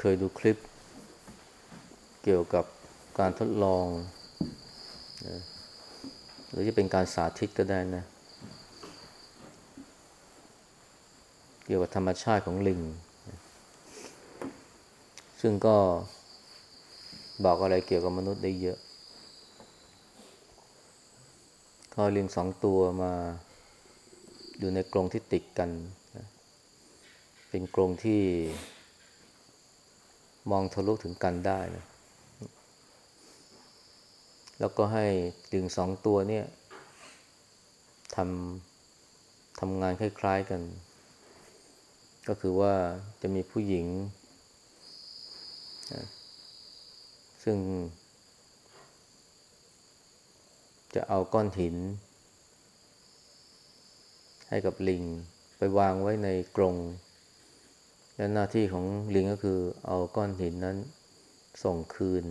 เคยดูคลิป เกี่ยวกับการทดลองนะหรือจะเป็นการสาธิตก็ได้นะ เกี่ยวกับธรรมชาติของลิง ซึ่งก็บอกอะไรเกี่ยวกับมนุษย์ได้เยอะเขาลิงสองตัวมาอยู่ในกรงที่ติดกัน เป็นกรงที่ มองทะลุถึงกันได้นะแล้วก็ให้ลิงสองตัวเนี่ยทำทำงานคล้าย ๆกัน ก็คือว่าจะมีผู้หญิง ซึ่ง จะเอาก้อนหิน ให้กับลิงไปวางไว้ในกรง และหน้าที่ของลิงก็คือเอาก้อนหินนั้นส่งคืน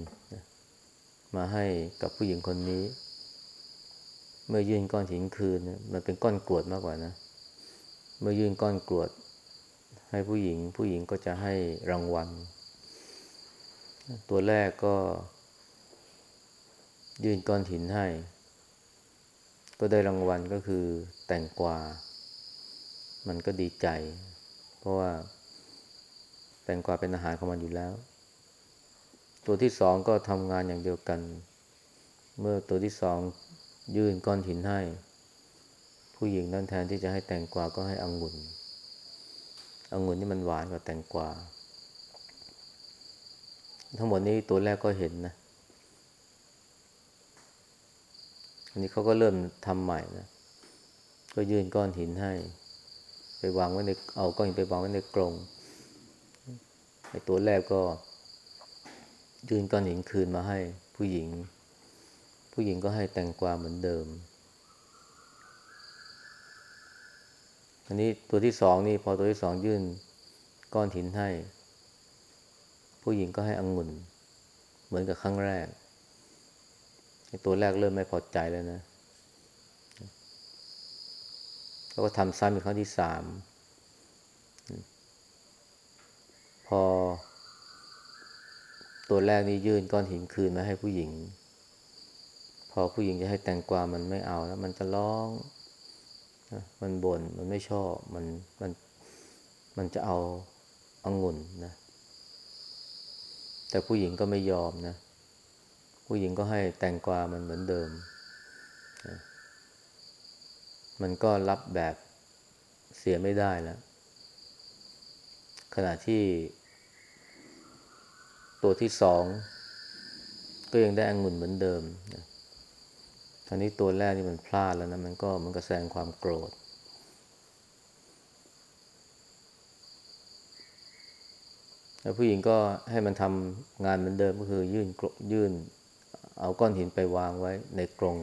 มาให้กับผู้หญิงคนนี้ เมื่อยื่นก้อนหินคืน มันเป็นก้อนกรวดมากกว่านะ เมื่อยื่นก้อนกรวด ให้ผู้หญิง ผู้หญิงก็จะให้รางวัล ตัวแรกก็ ยื่นก้อนหินให้ ก็ได้รางวัลก็คือแตงกวา มันก็ดีใจ เพราะว่า แตงกวาเป็นอาหารของมันอยู่แล้ว ตัวที่สองก็ทำงานอย่างเดียวกัน เมื่อตัวที่สองยื่นก้อนหินให้ ผู้หญิงนั้นแทนที่จะให้แตงกวาก็ให้องุ่นองุ่นนี่มันหวานกว่าแตงกวา ทั้งหมดนี้ตัวแรกก็เห็นนะอันนี้เขาก็เริ่มทำใหม่นะก็ยื่นก้อนหินให้ ไปวางไว้ในเอาก้อนหินไปวางไว้ในกรง ไอ้ตัวแรกก็ยื่นก้อนหินคืนมาให้ผู้หญิง ผู้หญิงก็ให้แตงกวาเหมือนเดิม อันนี้ตัวที่สองนี่พอตัวที่สองยื่นก้อนหินให้ ผู้หญิงก็ให้องุ่น เหมือนกับครั้งแรกไอ้ตัวแรกเริ่มไม่พอใจแล้วนะแล้วก็ทำซ้ำอีกครั้งที่สาม พอ ตัวแรกนี่ยื่นก้อนหินคืนมาให้ผู้หญิง พอผู้หญิงจะให้แตงกวามันไม่เอาแล้ว มันจะร้อง มันบน่นมันไม่ชอบ มันมันมันจะเอาอางุ่นนะ แต่ผู้หญิงก็ไม่ยอมนะ ผู้หญิงก็ให้แตงกวามันเหมือนเดิมนะมันก็รับแบบเสียไม่ได้แล้ว ขณะที่ ตัวที่สองก็ยังได้องุ่นเหมือนเดิมนะทีนี้ตัวแรกนี่มันพลาดแล้วนะมันก็มันก็แสดงความโกรธ แล้วผู้หญิงก็ให้มันทำงานเหมือนเดิมก็คือยื่นยื่น เอาก้อนหินไปวางไว้ในกรง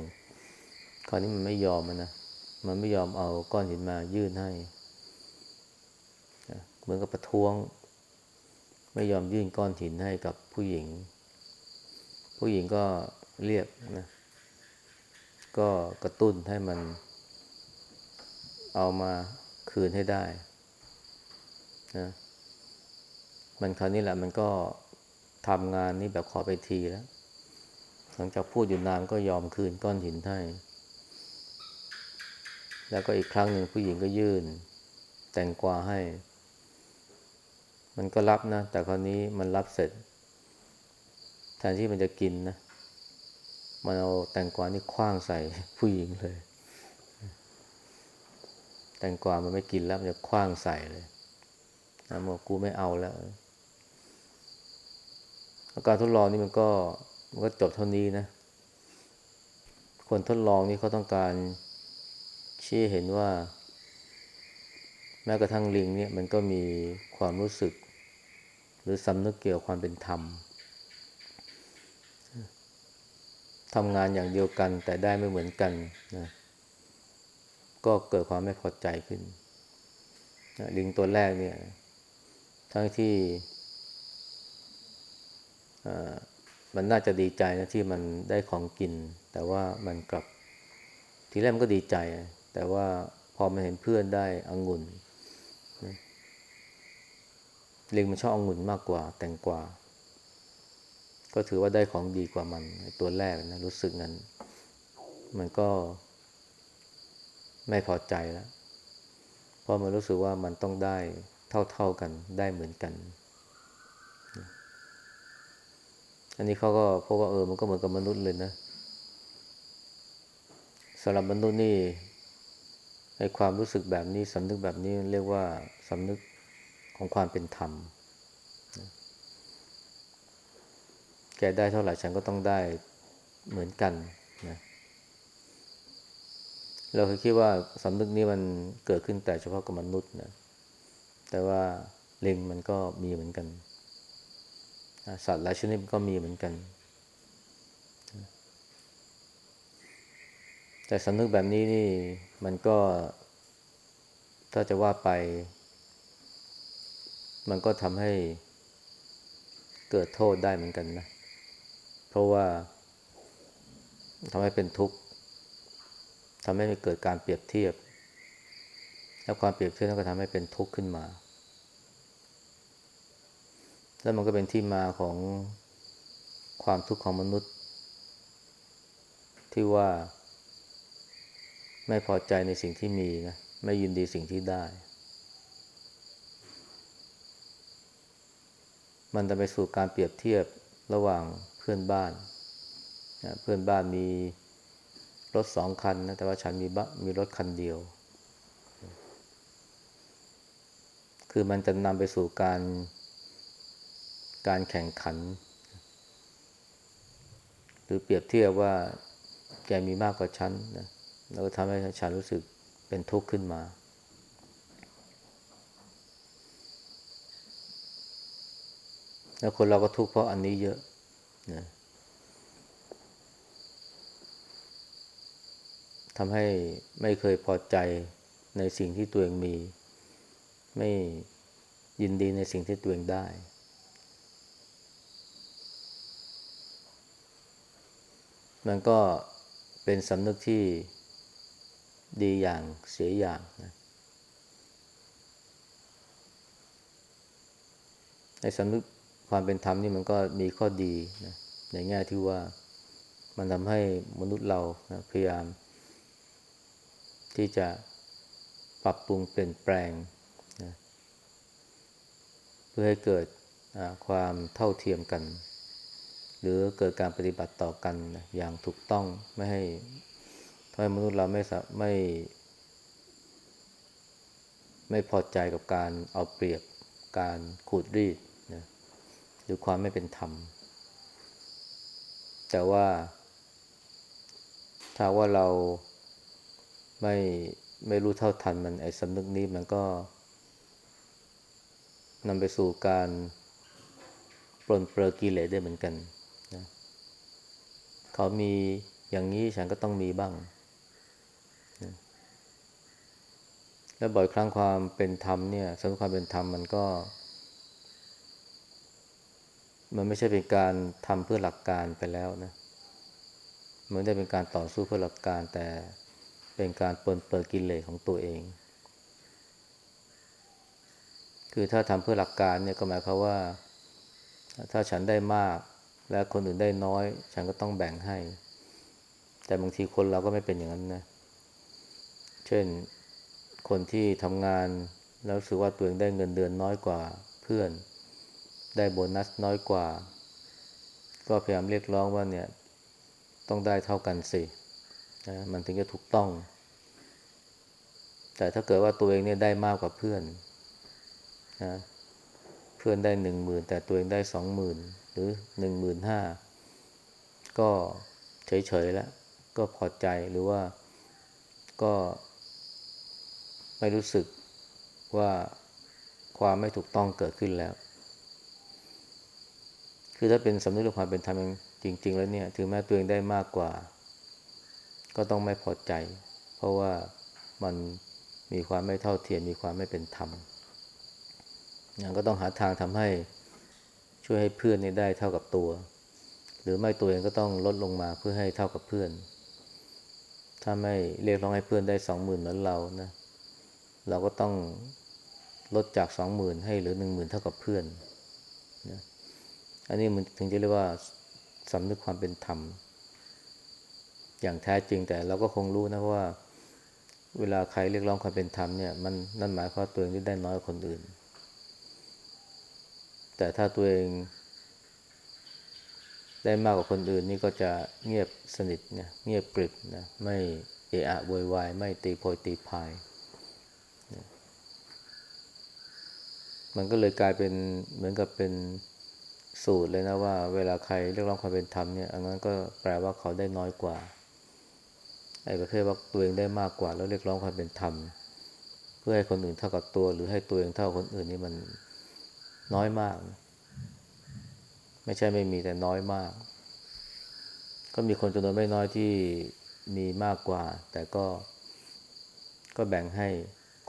คราวนี้มันไม่ยอมนะ มันไม่ยอมเอาก้อนหินมายื่นให้ เหมือนกับประท้วง ไม่ยอมยื่นก้อนหินให้กับผู้หญิง ผู้หญิงก็เรียกนะ ก็กระตุ้นให้มัน เอามาคืนให้ได้นะมันคราวนี้แหละมันก็ทำงานนี้แบบขอไปทีแล้ว หลังจากพูดอยู่นานก็ยอมคืนก้อนหินให้ แล้วก็อีกครั้งหนึ่งผู้หญิงก็ยื่น แต่งกวาให้ มันก็รับนะ แต่คราวนี้มันรับเสร็จ แทนที่มันจะกินนะ มันเอาแตงกวานี่คว้างใส่ผู้หญิงเลย แตงกวามันไม่กินแล้วมันจะคว้างใส่เลยนะบอกกูไม่เอาแล้ว อาการทดลองนี่มันก็มันก็จบเท่านี้นะ คนทดลองนี่เขาต้องการชี้เห็นว่า แม้กระทั่งลิงเนี่ยมันก็มีความรู้สึก หรือสำนึกเกี่ยวความเป็นธรรมทำงานอย่างเดียวกันแต่ได้ไม่เหมือนกันนะก็เกิดความไม่พอใจขึ้นนะลิงตัวแรกเนี่ย ทั้งที่มันน่าจะดีใจนะที่มันได้ของกิน แต่ว่ามันกลับ ทีแรกมันก็ดีใจ แต่ว่าพอมันเห็นเพื่อนได้องุ่น ลิงมันชอบองุ่นมากกว่าแตงกวาก็ถือว่าได้ของดีกว่ามันตัวแรกนะรู้สึกนั้น มันก็ ไม่พอใจแล้วเพราะมันรู้สึกว่ามันต้องได้เท่าๆกันได้เหมือนกัน อันนี้เขาก็พบว่าเออมันก็เหมือนกับมนุษย์เลยนะสำหรับมนุษย์นี่ในความรู้สึกแบบนี้สำนึกแบบนี้เรียกว่าสำนึก ของความเป็นธรรม แกได้เท่าไหร่ฉันก็ต้องได้เหมือนกันนะเราเคยคิดว่าสำนึกนี้มันเกิดขึ้นแต่เฉพาะกับมนุษย์นะ แต่ว่าลิงมันก็มีเหมือนกัน สัตว์หลายชนิดก็มีเหมือนกัน แต่สำนึกแบบนี้นี่มันก็ถ้าจะว่าไป มันก็ทำให้เกิดโทษได้เหมือนกันนะ เพราะว่าทำให้เป็นทุกข์ทำให้เกิดการเปรียบเทียบ แล้วความเปรียบเทียบก็ทำให้เป็นทุกข์ขึ้นมา แล้วมันก็เป็นที่มาของความทุกข์ของมนุษย์ ที่ว่าไม่พอใจในสิ่งที่มีนะ ไม่ยินดีสิ่งที่ได้ มันจะไปสู่การเปรียบเทียบระหว่างเพื่อนบ้านนะเพื่อนบ้านมีรถสองคันนะแต่ว่าฉันมีบมีรถคันเดียว คือมันจะนำไปสู่การการแข่งขัน หรือเปรียบเทียบว่าแกมีมากกว่าฉันนะแล้วก็ทำให้ฉันรู้สึกเป็นทุกข์ขึ้นมา แล้วคนเราก็ทุกข์เพราะอันนี้เยอะนะทำให้ไม่เคยพอใจในสิ่งที่ตัวเองมี ไม่ยินดีในสิ่งที่ตัวเองได้ มันก็เป็นสำนึกที่ดีอย่างเสียอย่างนะในสำนึก ความเป็นธรรมนี่มันก็มีข้อดีนะในแง่ที่ว่ามันทำให้มนุษย์เรานะพยายาม ที่จะปรับปรุงเปลี่ยนแปลงนะเพื่อให้เกิดความเท่าเทียมกัน หรือเกิดการปฏิบัติต่อกันนะอย่างถูกต้องไม่ให้ทำให้มนุษย์เราไม่ไม่ ไม่พอใจกับการเอาเปรียบการขูดรีด รือความไม่เป็นธรรม แต่ว่า ถ้าว่าเราไม่ไม่รู้เท่าทันมันไอ้สำนึกนี้มันก็นำไปสู่การปลนเปลือกิเลสได้เหมือนกันนะเขามีอย่างนี้ฉันก็ต้องมีบ้างนะและบ่อยครั้งความเป็นธรรมเนี่ยสำหรับความเป็นธรรมมันก็ มันไม่ใช่เป็นการทำเพื่อหลักการไปแล้วนะมันไม่ได้เป็นการต่อสู้เพื่อหลักการ แต่เป็นการเปิดเปิดกิเลสของตัวเอง คือถ้าทำเพื่อหลักการเนี่ยก็หมายความว่า ถ้าฉันได้มากและคนอื่นได้น้อย ฉันก็ต้องแบ่งให้ แต่บางทีคนเราก็ไม่เป็นอย่างนั้นนะ เช่นคนที่ทำงานแล้วรู้สึกว่าตัวเองได้เงินเดือนน้อยกว่าเพื่อน ได้โบนัสน้อยกว่า ก็พยายามเรียกร้องว่าเนี่ยต้องได้เท่ากันสินะมันถึงจะถูกต้อง แต่ถ้าเกิดว่าตัวเองเนี่ยได้มากกว่าเพื่อนนะเพื่อนได้หนึ่งหมื่นแต่ตัวเองได้สองหมื่นหรือหนึ่งหมื่นห้าก็เฉยๆแล้ว ก็พอใจหรือว่าก็ไม่รู้สึกว่าความไม่ถูกต้องเกิดขึ้นแล้ว คือถ้าเป็นสำนึกความเป็นธรรมจริง ๆ แล้วเนี่ย ถึงแม้ตัวเองได้มากกว่า ก็ต้องไม่พอใจ เพราะว่ามันมีความไม่เท่าเทียมมีความไม่เป็นธรรมอย่างก็ต้องหาทางทำให้ช่วยให้เพื่อนนี่ได้เท่ากับตัว หรือไม่ตัวเองก็ต้องลดลงมาเพื่อให้เท่ากับเพื่อน ถ้าไม่เรียกร้องให้เพื่อนได้สองหมื่นเหมือนเรานะ เราก็ต้องลดจากสองหมื่นให้เหลือหนึ่งหมื่นเท่ากับเพื่อนนะ อันนี้มันถึงจะเรียกว่าสำนึกความเป็นธรรม อย่างแท้จริงแต่เราก็คงรู้นะว่า เวลาใครเรียกร้องความเป็นธรรมเนี่ยมันนั่นหมายความตัวเองที่ได้น้อยกว่าคนอื่น แต่ถ้าตัวเอง ได้มากกว่าคนอื่นนี่ก็จะเงียบสนิทเนี่ยเงียบกริบนะไม่เอะอะโวยวายไม่ตีโพยตีพายมันก็เลยกลายเป็นเหมือนกับเป็น สูตรเลยนะว่า เวลาใครเรียกร้องความเป็นธรรมเนี่ยอันนั้นก็แปลว่าเขาได้น้อยกว่าไอ้ประเภทว่าตัวเองได้มากกว่า แล้วเรียกร้องความเป็นธรรม เพื่อให้คนอื่นเท่ากับตัว หรือให้ตัวเองเท่าคนอื่นนี่มันน้อยมาก ไม่ใช่ไม่มีแต่น้อยมาก ก็มีคนจำนวนไม่น้อยที่มีมากกว่า แต่ก็ก็แบ่งให้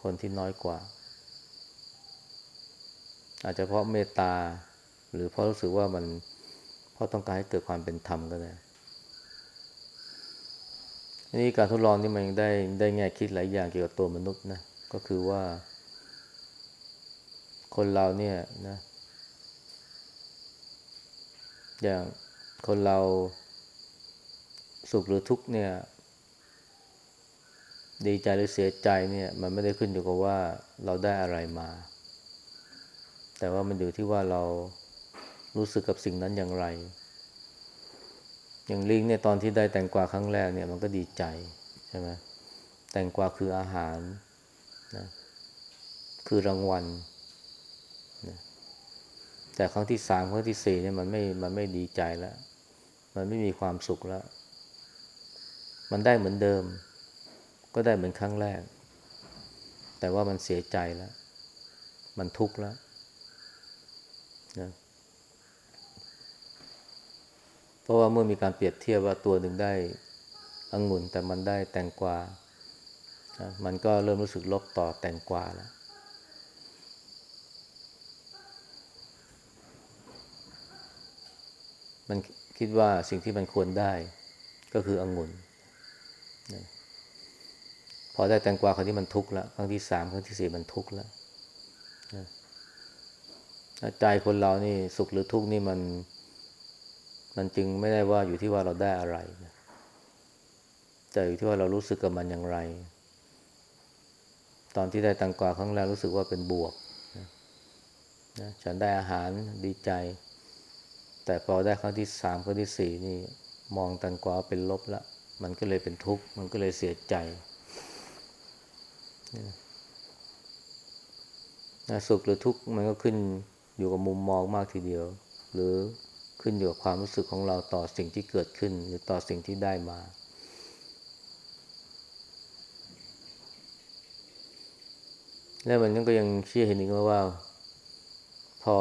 คนที่น้อยกว่า อาจจะเพราะเมตตา หรือเพราะรู้สึกว่ามันเพราะต้องการให้เกิดความเป็นธรรมก็ได้นี่การทดลองนี่มันได้ได้แง่คิดหลายอย่างเกี่ยวกับตัวมนุษย์นะก็คือว่า คนเราเนี่ยนะ อย่างคนเราสุขหรือทุกข์เนี่ย ดีใจหรือเสียใจเนี่ย มันไม่ได้ขึ้นอยู่กับว่าเราได้อะไรมา แต่ว่ามันอยู่ที่ว่าเรา รู้สึกกับสิ่งนั้นอย่างไร อย่างลิงเนี่ยตอนที่ได้แตงกวาครั้งแรกเนี่ยมันก็ดีใจใช่ไหมแตงกวาคืออาหารนะคือรางวัลนะแต่ครั้งที่สามครั้งที่สี่เนี่ยมันไม่มันไม่ดีใจแล้ว มันไม่มีความสุขแล้ว มันได้เหมือนเดิม ก็ได้เหมือนครั้งแรก แต่ว่ามันเสียใจแล้ว มันทุกข์แล้วนะเพ ราะว่าเมื่อมีการเปรียบเทียบว่าตัวหนึ่งได้องุ่นแต่มันได้แตงกวา มันก็เริ่มรู้สึกลบต่อแตงกวาแล้ว มันคิดว่าสิ่งที่มันควรได้ก็คือองุ่น พอได้แตงกวาครั้งที่มันทุกข์แล้วครั้งที่สามครั้งที่สี่มันทุกข์แล้วนะใจคนเรานี่สุขหรือทุกข์นี่มัน มันจึงไม่ได้ว่าอยู่ที่ว่าเราได้อะไรนะแต่อยู่ที่ว่าเรารู้สึกกับมันอย่างไร ตอนที่ได้แตงกวาครั้งแรกรู้สึกว่าเป็นบวกนะนะฉันได้อาหารดีใจ แต่พอได้ครั้งที่สามครั้งที่สี่นี่มองแตงกวาเป็นลบละมันก็เลยเป็นทุกข์ มันก็เลยเสียใจนะสุขหรือทุกข์มันก็ขึ้นอยู่กับมุมมองมากทีเดียว หรือ ขึ้นอยู่กับความรู้สึกของเราต่อสิ่งที่เกิดขึ้น หรือต่อสิ่งที่ได้มา และมันก็ยังเชื่อเห็นอีกว่า พอ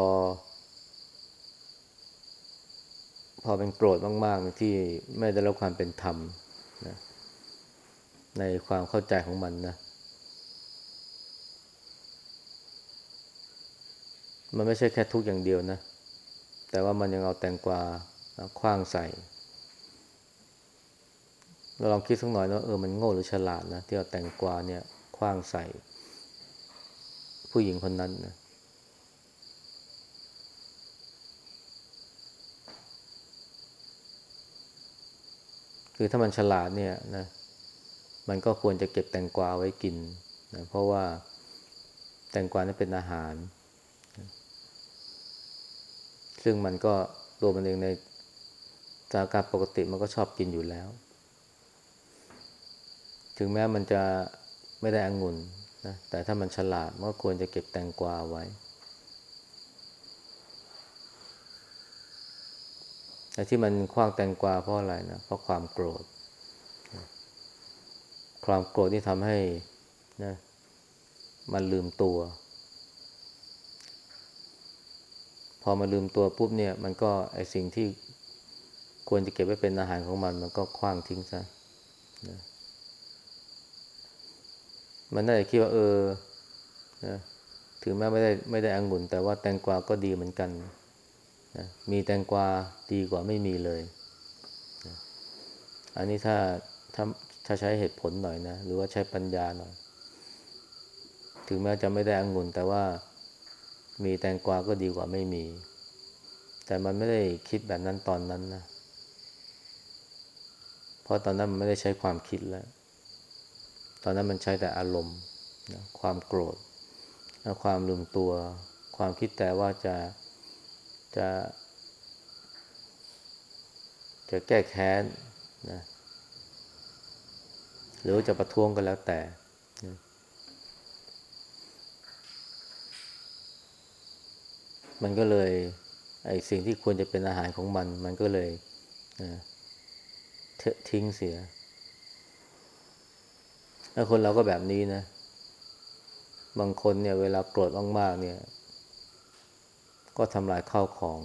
พอเป็นโกรธมากๆที่ไม่ได้รับความเป็นธรรมนะในความเข้าใจของมันนะมันไม่ใช่แค่ทุกอย่างเดียวนะ แต่ว่ามันยังเอาแตงกวาคว้างใส่เราลองคิดสักหน่อยนะเออมันโง่หรือฉลาดนะที่เอาแตงกวาเนี่ยคว้างใส่ ผู้หญิงคนนั้นนะคือถ้ามันฉลาดเนี่ยนะมันก็ควรจะเก็บแตงกวาไว้กินนะเพราะว่าแตงกวานี่เป็นอาหาร ซึ่งมันก็ตัวมันเองในสถานการณ์ปกติมันก็ชอบกินอยู่แล้ว ถึงแม้มันจะไม่ได้องุ่นนะแต่ถ้ามันฉลาดมันก็ควรจะเก็บแตงกวาไว้ แต่ที่มันคว้างแตงกวาเพราะอะไรนะ เพราะความโกรธ ความโกรธที่ทำให้นะมันลืมตัว พอมาลืมตัวปุ๊บเนี่ยมันก็ไอสิ่งที่ควรจะเก็บไว้เป็นอาหารของมัน มันก็คว้างทิ้งซะนะมันน่าจะคิดว่าเออนะถึงแม้ไม่ได้ไม่ได้องุ่น แต่ว่าแตงกวาก็ดีเหมือนกันนะมีแตงกวาดีกว่าไม่มีเลยนะอันนี้ถ้าถ้าถ้าใช้เหตุผลหน่อยนะ หรือว่าใช้ปัญญาหน่อย ถึงแม้จะไม่ได้องุ่นแต่ว่า มีแตงกวาก็ดีกว่าไม่มี แต่มันไม่ได้คิดแบบนั้นตอนนั้นนะ เพราะตอนนั้นมันไม่ได้ใช้ความคิดแล้ว ตอนนั้นมันใช้แต่อารมณ์นะความโกรธความลืมตัว ความคิดแต่ว่าจะจะ จะแก้แค้นนะหรือจะประท้วงก็แล้วแต่นะ มันก็เลยไอสิ่งที่ควรจะเป็นอาหารของมัน มันก็เลยนะทิ้งเสียแล้วคนเราก็แบบนี้นะ บางคนเนี่ย เวลาโกรธมากๆเนี่ย ก็ทำลายข้าวของ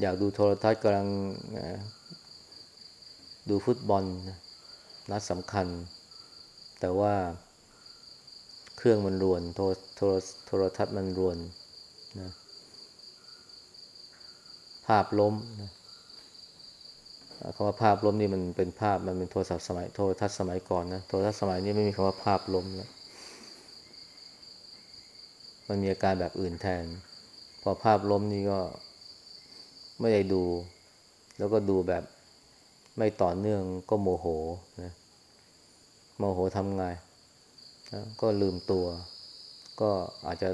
อยากดูโทรทัศน์กำลังดูฟุตบอลนัดสำคัญ แต่ว่า เครื่องมันรวน โทรโทรโทรทัศน์มันรวนนะภาพล้มนะคำว่าภาพล้มนี่มันเป็นภาพมันเป็นโทรศัพท์สมัยโทรทัศน์สมัยก่อนนะโทรทัศน์สมัยนี้ไม่มีคำว่าภาพล้มแล้วมันมีอาการแบบอื่นแทน พอภาพล้มนี่ก็ไม่ได้ดู แล้วก็ดูแบบไม่ต่อเนื่องก็โมโหนะโมโหทำไง ก็ลืมตัว ก็อาจจะ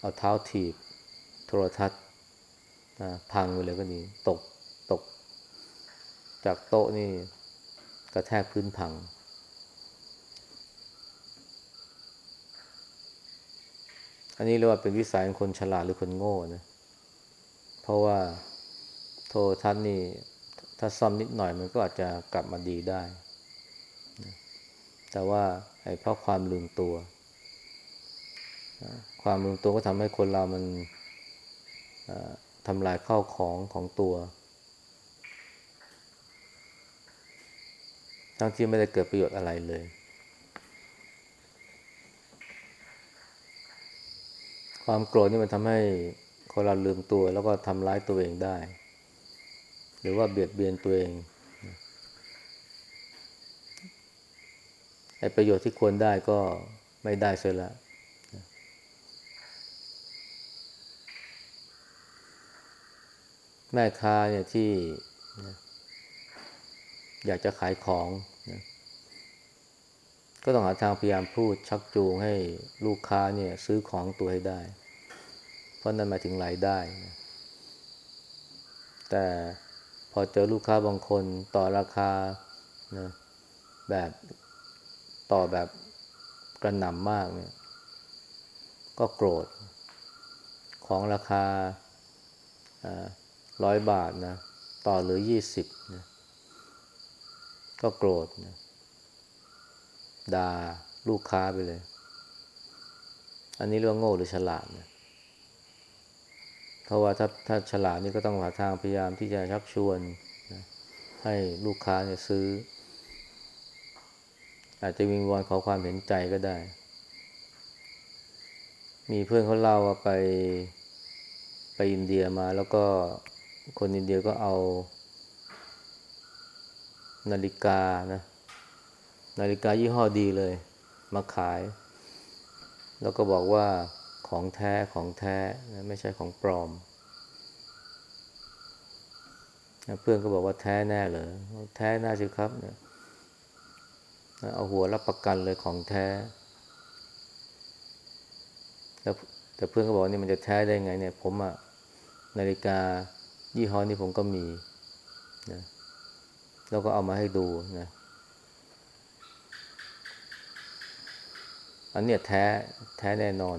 เอาเท้าถีบโทรทัศน์นะพังไปเลยก็ดีตกตก จากโต๊ะนี่กระแทกพื้นพัง อันนี้เรียกว่าเป็นวิสัยของคนฉลาดหรือคนโง่นะ เพราะว่าโทรทัศน์นี่ถ้าซ่อมนิดหน่อยมันก็อาจจะกลับมาดีได้ แต่ว่า เพราะความลืมตัว ความลืมตัวก็ทำให้คนเรามันทำลายข้าวของของตัว ทั้งที่ไม่ได้เกิดประโยชน์อะไรเลย ความโกรธนี่มันทำให้คนเราลืมตัวแล้วก็ทำร้ายตัวเองได้ หรือว่าเบียดเบียนตัวเอง ไอ้ประโยชน์ที่ควรได้ก็ไม่ได้เสียละแม่ค้าเนี่ยที่อยากจะขายของนะก็ต้องหาทางพยายามพูดชักจูงให้ลูกค้าเนี่ย ซื้อของตัวให้ได้ เพราะนั่นหมายถึงรายได้นะแต่พอเจอลูกค้าบางคนต่อราคานะแบบ ต่อแบบกระหน่ำมากเนี่ยก็โกรธ ของราคาร้อยบาทนะ ต่อหรือยี่สิบนะก็โกรธนะด่าลูกค้าไปเลย อันนี้เรื่องโง่หรือฉลาดนะเพราะว่าถ้าถ้าฉลาดนี่ก็ต้องหาทางพยายามที่จะชักชวนนะให้ลูกค้าเนี่ยซื้อ อาจจะวิงวอนขอความเห็นใจก็ได้ มีเพื่อนเขาเล่าว่าไปไปอินเดียมา แล้วก็คนอินเดียก็เอา นาฬิกานะนาฬิกายี่ห้อดีเลย มาขาย แล้วก็บอกว่าของแท้ของแท้นะไม่ใช่ของปลอม เพื่อนก็บอกว่าแท้แน่เลยแท้แน่สิครับเนี่ย เอาหัวรับประกันเลยของแท้ แล้วแต่เพื่อนก็บอกนี่มันจะแท้ได้ไงเนี่ย ผมอะนาฬิกายี่ห้อนี้ผมก็มีนะแล้วก็เอามาให้ดูนะ อันเนี้ยแท้แท้แน่นอน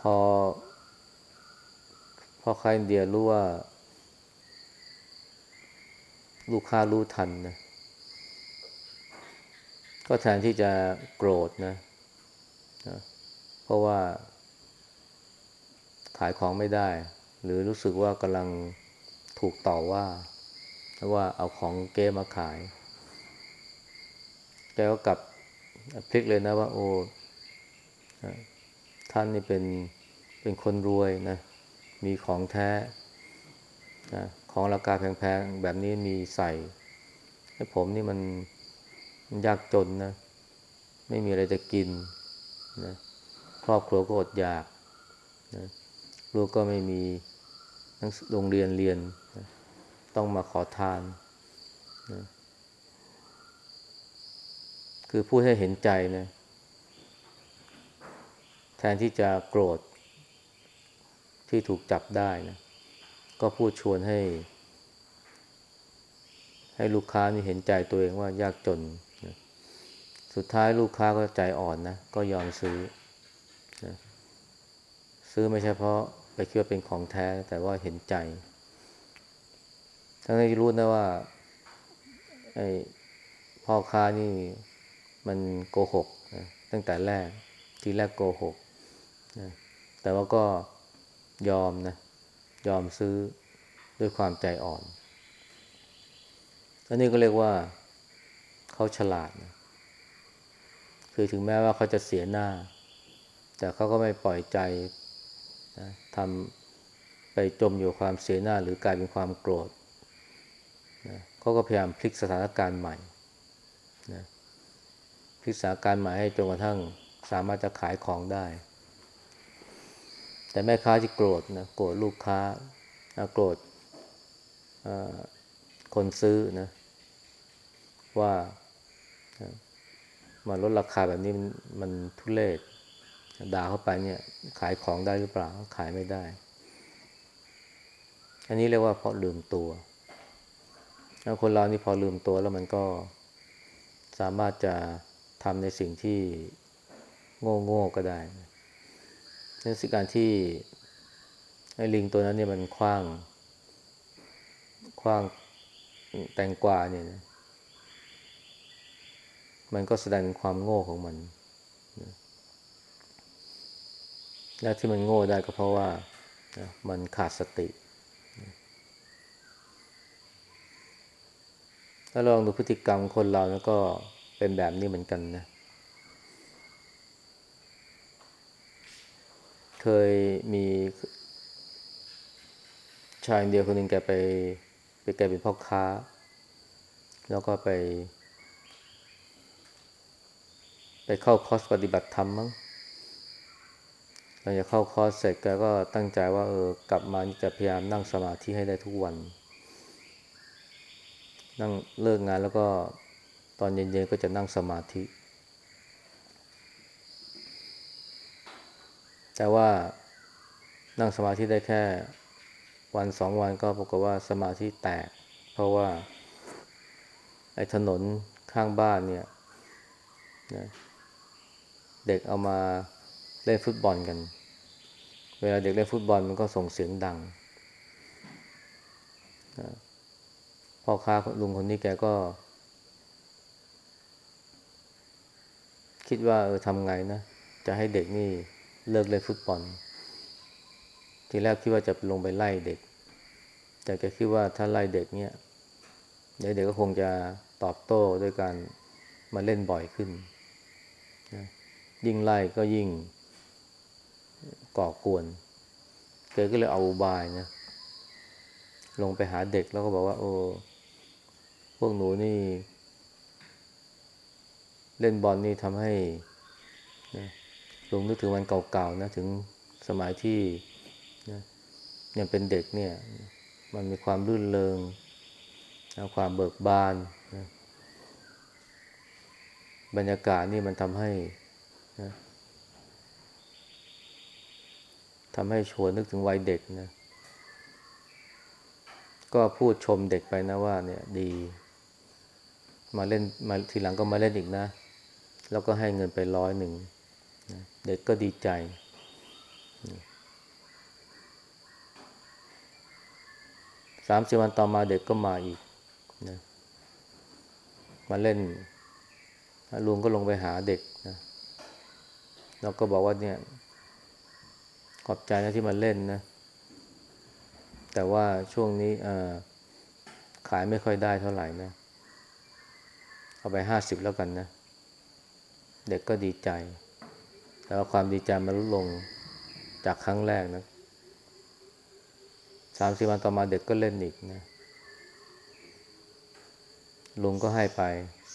พอ พอใครเดียรู้ว่า ลูกค้ารู้ทันนะ ก็แทนที่จะโกรธนะนะเพราะว่า ขายของไม่ได้ หรือรู้สึกว่ากำลังถูกต่อว่าว่าเอาของเกมาขายแกก็กลับพลิกเลยนะว่า โอ้ท่านนี่เป็นเป็นคนรวยนะ มีของแท้นะของราคาแพงๆ แบบนี้มีใส่ให้ผมนี่มัน ยากจนนะ ไม่มีอะไรจะกินนะครอบครัวก็อดอยากนะลูกก็ไม่มีหนังโรงเรียนเรียนนะต้องมาขอทานนะคือพูดให้เห็นใจนะแทนที่จะโกรธที่ถูกจับได้นะก็พูดชวนให้ ให้ลูกค้านี่เห็นใจตัวเองว่ายากจน สุดท้ายลูกค้าก็ใจอ่อนนะ ก็ยอมซื้อนะซื้อไม่ใช่เพราะไปคิดว่าเป็นของแท้แต่ว่าเห็นใจ ทั้งที่รู้นะว่าไอ้พ่อค้านี่มันโกหกนะตั้งแต่แรกทีแรกโกหกนะแต่ว่าก็ยอมนะ ยอมซื้อด้วยความใจอ่อนอันนี้ก็เรียกว่าเขาฉลาดนะ คือถึงแม้ว่าเขาจะเสียหน้า แต่เขาก็ไม่ปล่อยใจนะทำไปจมอยู่ความเสียหน้าหรือกลายเป็นความโกรธนะเขาก็พยายามพลิกสถานการณ์ใหม่นะพลิกสถานการณ์ใหม่ให้จนกระทั่งสามารถจะขายของได้ แต่แม่ค้าที่โกรธนะโกรธลูกค้าโกรธคนซื้อนะว่า มาลดราคาแบบนี้มันมันทุเลศด่าเข้าไปเนี่ย ขายของได้หรือเปล่า ขายไม่ได้ อันนี้เรียกว่าเพราะลืมตัวแล้วคนเรานี่พอลืมตัวแล้วมันก็สามารถจะทำในสิ่งที่โง่โง่ก็ได้นั่นสิการที่ไอ้ลิงตัวนั้นเนี่ยมันคว้าง คว้างแตงกวาเนี่ยนะ มันก็แสดงความโง่ของมัน และที่มันโง่ได้ก็เพราะว่ามันขาดสติ ถ้าลองดูพฤติกรรมคนเราแล้วก็เป็นแบบนี้เหมือนกันนะ เคยมีชายเดียวคนหนึ่งแกไปไปแกเป็นพ่อค้า แล้วก็ไป ไปเข้าคอร์สปฏิบัติธรรมมั้งหลังจากเข้าคอร์สเสร็จแกก็ตั้งใจว่าเออกลับมาจะพยายามนั่งสมาธิให้ได้ทุกวัน นั่งเลิกงานแล้วก็ตอนเย็นๆก็จะนั่งสมาธิ แต่ว่านั่งสมาธิได้แค่วันสองวันก็ปรากฏว่าสมาธิแตก เพราะว่าไอ้ถนนข้างบ้านเนี่ยนะ เด็กเอามาเล่นฟุตบอลกัน เวลาเด็กเล่นฟุตบอลมันก็ส่งเสียงดังพ่อค้าลุงคนนี้แกก็ คิดว่าเออทำไงนะ จะให้เด็กนี่เลิกเล่นฟุตบอล ทีแรกคิดว่าจะลงไปไล่เด็ก แต่แกคิดว่าถ้าไล่เด็กเนี่ยเด็กก็คงจะตอบโต้ด้วยการมาเล่นบ่อยขึ้น ยิ่งไล่ก็ยิ่งก่อกวนแกก็เลยเอาบายนะ ลงไปหาเด็กแล้วก็บอกว่า โอ้พวกหนูนี่ เล่นบอลนี่ทำให้นะลุงนึกถึงวันเก่าๆนะ ถึงสมัยที่นะยังเป็นเด็กเนี่ย มันมีความรื่นเริงความเบิกบานนะบรรยากาศนี่มันทำให้นะ ทำให้ชวนนึกถึงวัยเด็กนะ ก็พูดชมเด็กไปนะว่า เนี่ยดี มาเล่นมาทีหลังก็มาเล่นอีกนะ แล้วก็ให้เงินไปร้อยหนึ่งนะเด็กก็ดีใจ สามสิบวันต่อมาเด็กก็มาอีกนะมาเล่นลุงก็ลงไปหาเด็กนะแล้วก็บอกว่าเนี่ย ขอบใจนะที่มาเล่นนะ แต่ว่าช่วงนี้ขายไม่ค่อยได้เท่าไหร่นะ เอาไปห้าสิบแล้วกันนะ เด็กก็ดีใจ แต่ว่าความดีใจมันลดลงจากครั้งแรกนะสามสิบวันต่อมาเด็กก็เล่นอีกนะ ลุงก็ให้ไป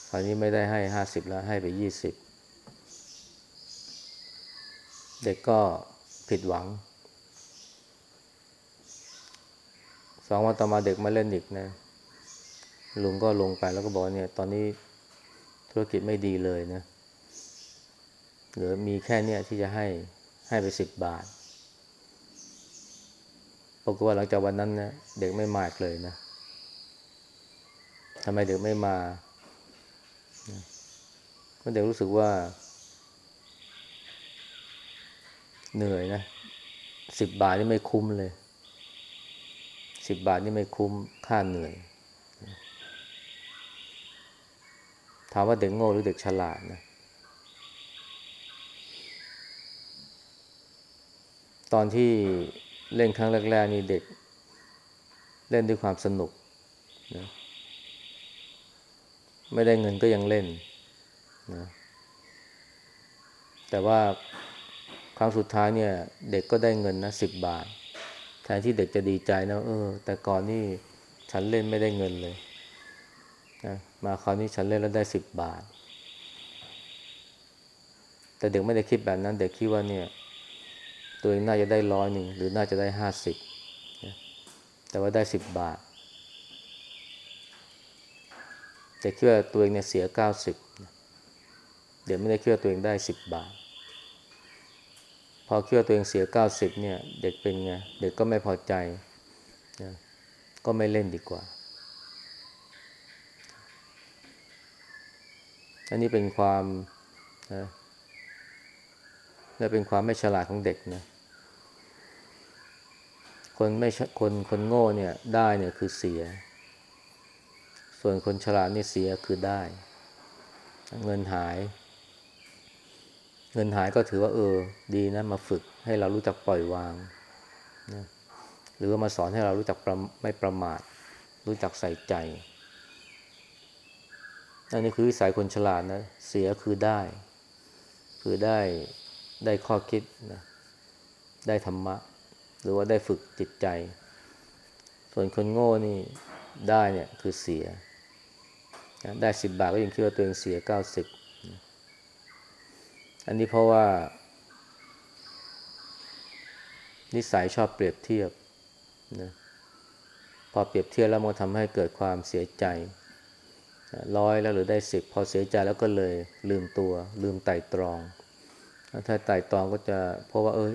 คราวนี้ไม่ได้ให้ห้าสิบแล้วให้ไปยี่สิบ เด็กก็ ผิดหวัง สองวันต่อมาเด็กมาเล่นอีกนะ ลุงก็ลงไปแล้วก็บอกเนี่ย ตอนนี้ธุรกิจไม่ดีเลยนะ เหลือมีแค่เนี้ยที่จะให้ให้ไปสิบบาทปรากฏว่าหลังจากวันนั้นนะเด็กไม่มาอีกเลยนะทำไมเด็กไม่มาเพราะเด็กรู้สึกว่า เหนื่อยนะสิบบาทนี่ไม่คุ้มเลยสิบบาทนี่ไม่คุ้มค่าเหนื่อย ถามว่าเด็กโง่หรือเด็กฉลาดนะตอนที่เล่นครั้งแรกๆนี่เด็ก เล่นด้วยความสนุกนะไม่ได้เงินก็ยังเล่นนะแต่ว่า ครั้งสุดท้ายเนี่ย เด็กก็ได้เงินนะสิบบาท แทนที่เด็กจะดีใจนะเออ แต่ก่อนนี่ฉันเล่นไม่ได้เงินเลยนะมาคราวนี้ฉันเล่นแล้วได้สิบบาท แต่เด็กไม่ได้คิดแบบนั้น เด็กคิดว่าเนี่ย ตัวเองน่าจะได้ร้อยหนึ่งหรือน่าจะได้ห้าสิบแต่ว่าได้สิบบาทแต่คิดว่าตัวเองเนี่ยเสียเก้าสิบเดี๋ยวไม่ได้คิดว่าตัวเองได้สิบบาท พอคิดว่าตัวเองเสียเก้าสิบเนี่ย เด็กเป็นไง เด็กก็ไม่พอใจนะก็ไม่เล่นดีกว่า อันนี้เป็นความนะและเป็นความไม่ฉลาดของเด็กนะ คนไม่คนคนโง่เนี่ยได้เนี่ยคือเสีย ส่วนคนฉลาดนี่เสียคือได้ เงินหาย เงินหายก็ถือว่าเออ ดีนะมาฝึกให้เรารู้จักปล่อยวางนะหรือว่ามาสอนให้เรารู้จักไม่ประมาท รู้จักใส่ใจอันนี้คือวิสัยคนฉลาดนะ เสียคือได้ คือได้ได้ข้อคิดนะได้ธรรมะ หรือว่าได้ฝึกจิตใจ ส่วนคนโง่นี่ได้เนี่ยคือเสีย ได้สิบบาทก็ยังคิดว่าตัวเองเสียเก้าสิบ อันนี้เพราะว่า นิสัยชอบเปรียบเทียบนะพอเปรียบเทียบแล้วมันทำให้เกิดความเสียใจร้อยแล้วหรือได้สิบพอเสียใจแล้วก็เลยลืมตัว ลืมไต่ตรอง ถ้าไต่ตรองก็จะเพราะว่าเอ้ย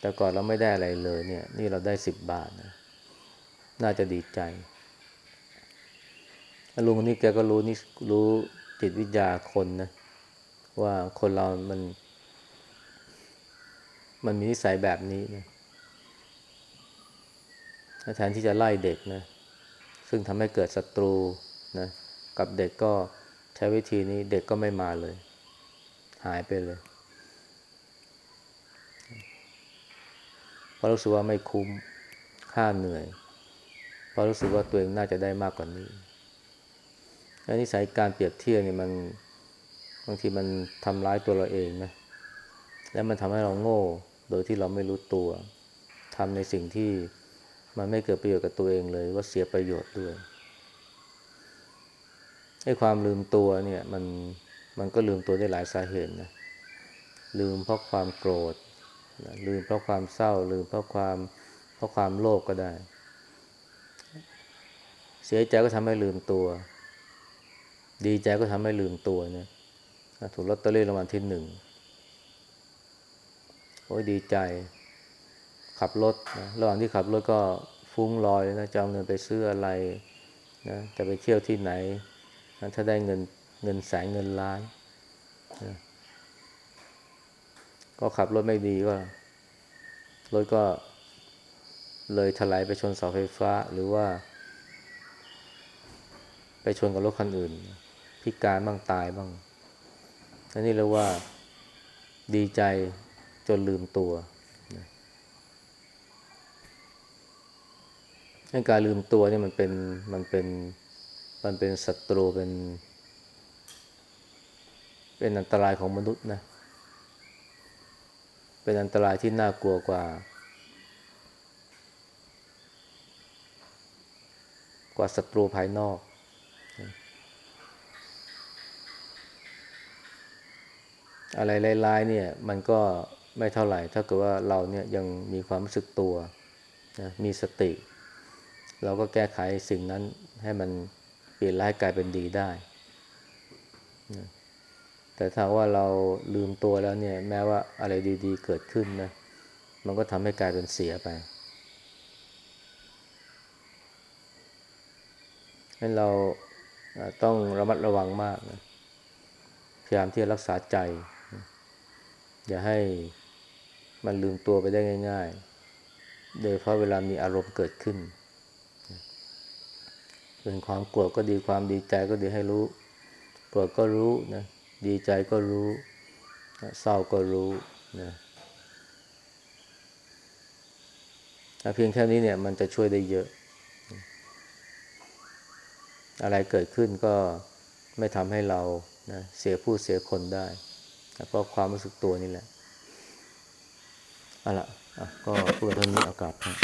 แต่ก่อนเราไม่ได้อะไรเลยเนี่ย นี่เราได้สิบบาทนะน่าจะดีใจลุงคนนี้แกก็รู้นี่รู้จิตวิทยาคนนะ ว่าคนเรามัน มันมีนิสัยแบบนี้นะแทนที่จะไล่เด็กนะ ซึ่งทำให้เกิดศัตรูนะกับเด็กก็ใช้วิธีนี้เด็กก็ไม่มาเลย หายไปเลยเพราะรู้สึกว่าไม่คุ้มค่าเหนื่อยเพราะรู้สึกว่าตัวเองน่าจะได้มากกว่านี้อันนี้สายการเปรียบเทียบเนี่ยมัน บางทีมันทำร้ายตัวเราเองนะแล้วมันทำให้เราโง่ โดยที่เราไม่รู้ตัวทำในสิ่งที่มันไม่เกิดประโยชน์กับตัวเองเลย ว่าเสียประโยชน์ด้วยไอ้ความลืมตัวเนี่ยมันมันก็ลืมตัวได้หลายสาเหตุนะลืมเพราะความโกรธลืมเพราะความเศร้า ลืมเพราะความเพราะความโลภกก็ได้ เสียใจก็ทำให้ลืมตัว ดีใจก็ทำให้ลืมตัวเนี่ย ถูกลอตเตอรี่รางวัลที่หนึ่งโอ้ยดีใจ ขับรถนะระหว่างที่ขับรถก็ฟุ้งลอยนะจะเอาเงินไปซื้ออะไรนะจะไปเที่ยวที่ไหนนะถ้าได้เงินเงินแสนเงินล้านนะก็ขับรถไม่ดีก็รถก็เลยถลายไปชนเสาไฟฟ้าหรือว่า ไปชนกับรถคันอื่น พิการบ้างตายบ้าง อันนี้เรียกว่าดีใจจนลืมตัวการลืมตัวนี่มันเป็นมันเป็นมันเป็นศัตรูเป็น เป็นอันตรายของมนุษย์นะ เป็นอันตรายที่น่ากลัวกว่า กว่าศัตรูภายนอก อะไรร้ายๆเนี่ยมันก็ไม่เท่าไหร่ ถ้าเกิดว่าเราเนี่ยยังมีความรู้สึกตัวนะมีสติ เราก็แก้ไขสิ่งนั้นให้มันเปลี่ยนร้ายกลายเป็นดีได้นะแต่ถ้าว่าเราลืมตัวแล้วเนี่ยแม้ว่าอะไรดีๆ เกิดขึ้นนะมันก็ทำให้กลายเป็นเสียไปให้เราอ่าต้องระมัดระวังมากนะพยายามที่จะรักษาใจ อย่าให้มันลืมตัวไปได้ง่าย ๆ โดยเพราะเวลามีอารมณ์เกิดขึ้น เป็นความโกรธก็ดีความดีใจก็ดีให้รู้โกรธก็รู้นะดีใจก็รู้เศร้าก็รู้นะเพียงแค่นี้เนี่ยมันจะช่วยได้เยอะ อะไรเกิดขึ้นก็ไม่ทำให้เรานะเสียผู้เสียคนได้ ก็ความรู้สึกตัวนี่แหละเอาละะก็พูดเท่านี้อากาศครับ